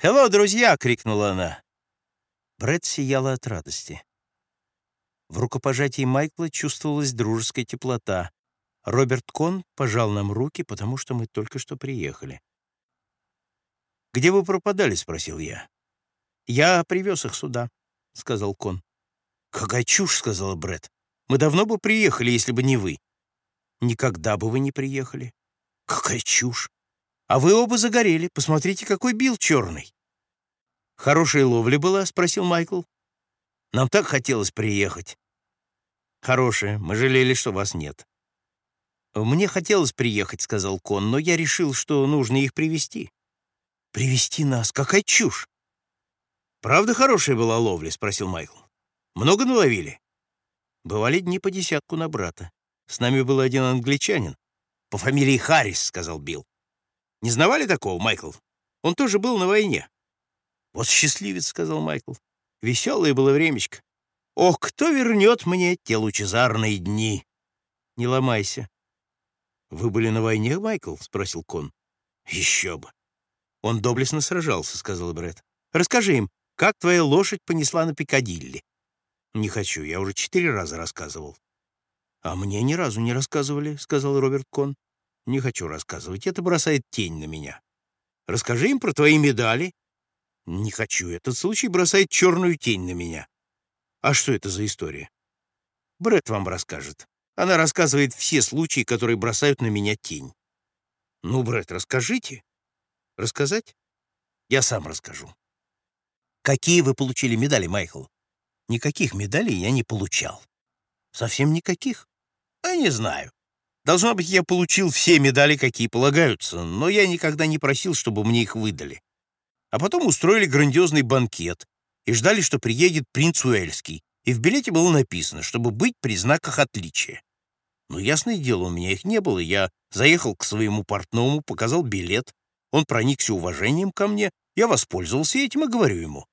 «Хелло, друзья!» — крикнула она. Брэд сияла от радости. В рукопожатии Майкла чувствовалась дружеская теплота. Роберт Кон пожал нам руки, потому что мы только что приехали. «Где вы пропадали?» — спросил я. «Я привез их сюда», — сказал Кон. «Какая чушь!» — сказала Бред. «Мы давно бы приехали, если бы не вы». «Никогда бы вы не приехали». «Какая чушь! А вы оба загорели. Посмотрите, какой бил черный». «Хорошая ловля была?» — спросил Майкл. «Нам так хотелось приехать». «Хорошая. Мы жалели, что вас нет». «Мне хотелось приехать», — сказал Кон, «но я решил, что нужно их привести «Привести нас? Какая чушь!» «Правда хорошая была ловля?» — спросил Майкл. «Много наловили?» «Бывали дни по десятку на брата. С нами был один англичанин. По фамилии Харрис», — сказал Билл. «Не знавали такого, Майкл? Он тоже был на войне». «Вот счастливец», — сказал Майкл. «Веселое было времечко. Ох, кто вернет мне те лучезарные дни?» «Не ломайся». «Вы были на войне, Майкл?» — спросил Кон. «Еще бы. «Он доблестно сражался», — сказал Брэд. «Расскажи им, как твоя лошадь понесла на Пикадилли?» «Не хочу, я уже четыре раза рассказывал». «А мне ни разу не рассказывали», — сказал Роберт Кон. «Не хочу рассказывать, это бросает тень на меня». «Расскажи им про твои медали». «Не хочу, этот случай бросает черную тень на меня». «А что это за история?» Брэд вам расскажет. Она рассказывает все случаи, которые бросают на меня тень». «Ну, Брэд, расскажите». Рассказать? Я сам расскажу. Какие вы получили медали, Майкл? Никаких медалей я не получал. Совсем никаких? А не знаю. Должно быть, я получил все медали, какие полагаются, но я никогда не просил, чтобы мне их выдали. А потом устроили грандиозный банкет и ждали, что приедет принц Уэльский, и в билете было написано, чтобы быть при знаках отличия. Но ясное дело, у меня их не было. Я заехал к своему портному, показал билет, он проникся уважением ко мне, я воспользовался этим и говорю ему,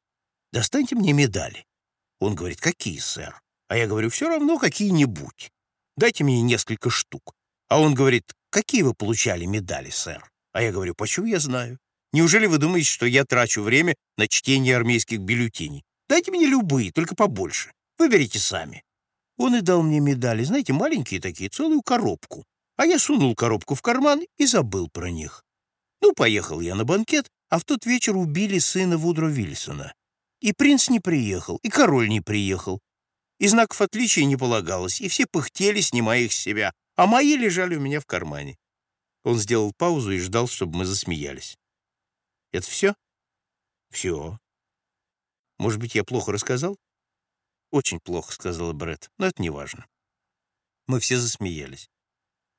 «Достаньте мне медали». Он говорит, «Какие, сэр?» А я говорю, «Все равно какие-нибудь. Дайте мне несколько штук». А он говорит, «Какие вы получали медали, сэр?» А я говорю, «Почему я знаю? Неужели вы думаете, что я трачу время на чтение армейских бюллетеней? Дайте мне любые, только побольше. Выберите сами». Он и дал мне медали, знаете, маленькие такие, целую коробку. А я сунул коробку в карман и забыл про них. Ну, поехал я на банкет, а в тот вечер убили сына Вудро Вильсона. И принц не приехал, и король не приехал. И знаков отличия не полагалось, и все пыхтели, снимая их с себя, а мои лежали у меня в кармане. Он сделал паузу и ждал, чтобы мы засмеялись. «Это все?» «Все. Может быть, я плохо рассказал?» «Очень плохо», — сказала Бред, — «но это не важно». Мы все засмеялись.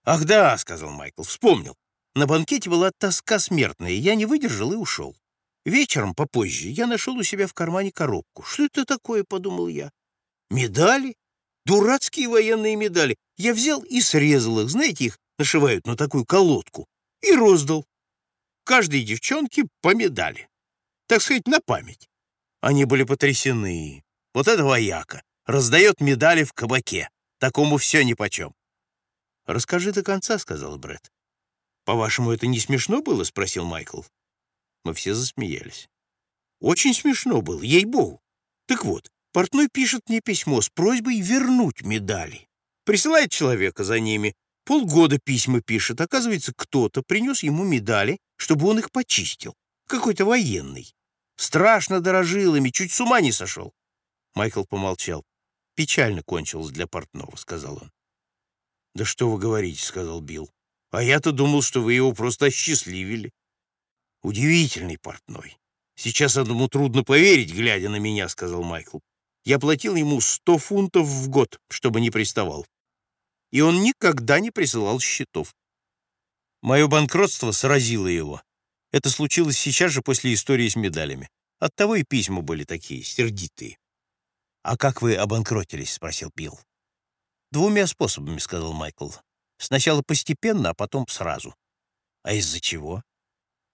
«Ах да», — сказал Майкл, — «вспомнил. На банкете была тоска смертная, я не выдержал и ушел. Вечером, попозже, я нашел у себя в кармане коробку. Что это такое, подумал я. Медали? Дурацкие военные медали. Я взял и срезал их, знаете, их нашивают на такую колодку, и роздал. Каждой девчонке по медали. Так сказать, на память. Они были потрясены. Вот это вояка. Раздает медали в кабаке. Такому все нипочем. «Расскажи до конца», — сказал Бред. «По-вашему, это не смешно было?» — спросил Майкл. Мы все засмеялись. «Очень смешно было, ей-богу. Так вот, портной пишет мне письмо с просьбой вернуть медали. Присылает человека за ними, полгода письма пишет. Оказывается, кто-то принес ему медали, чтобы он их почистил. Какой-то военный. Страшно дорожил ими, чуть с ума не сошел. Майкл помолчал. «Печально кончилось для портного», — сказал он. «Да что вы говорите», — сказал Билл. А я-то думал, что вы его просто осчастливили. Удивительный портной. Сейчас одному трудно поверить, глядя на меня, — сказал Майкл. Я платил ему сто фунтов в год, чтобы не приставал. И он никогда не присылал счетов. Мое банкротство сразило его. Это случилось сейчас же после истории с медалями. Оттого и письма были такие, сердитые. «А как вы обанкротились?» — спросил Билл. «Двумя способами», — сказал Майкл. Сначала постепенно, а потом сразу. А из-за чего?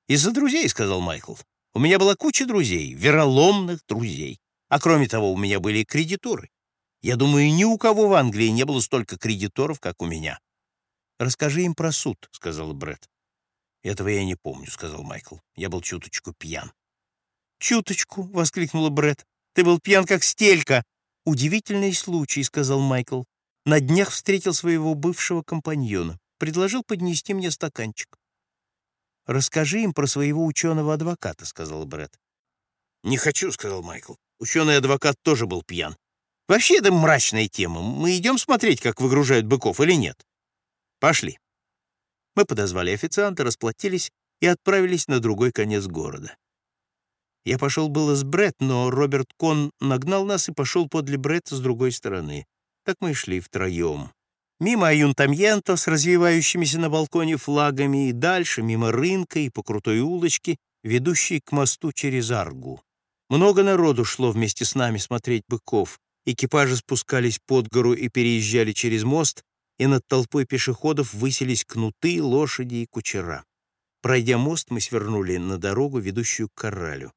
Из-за друзей, сказал Майкл. У меня была куча друзей, вероломных друзей. А кроме того, у меня были кредиторы. Я думаю, ни у кого в Англии не было столько кредиторов, как у меня. «Расскажи им про суд», — сказал Бред. «Этого я не помню», — сказал Майкл. «Я был чуточку пьян». «Чуточку!» — воскликнула Бред. «Ты был пьян, как стелька!» «Удивительный случай», — сказал Майкл. «На днях встретил своего бывшего компаньона. Предложил поднести мне стаканчик». «Расскажи им про своего ученого-адвоката», — сказал Бред. «Не хочу», — сказал Майкл. «Ученый-адвокат тоже был пьян. Вообще это мрачная тема. Мы идем смотреть, как выгружают быков, или нет?» «Пошли». Мы подозвали официанта, расплатились и отправились на другой конец города. Я пошел было с Бред, но Роберт Кон нагнал нас и пошел подле Бред с другой стороны. Так мы и шли втроем. Мимо Аюнтамьенто с развивающимися на балконе флагами и дальше, мимо рынка и по крутой улочке, ведущей к мосту через Аргу. Много народу шло вместе с нами смотреть быков. Экипажи спускались под гору и переезжали через мост, и над толпой пешеходов высились кнуты, лошади и кучера. Пройдя мост, мы свернули на дорогу, ведущую к Корралю.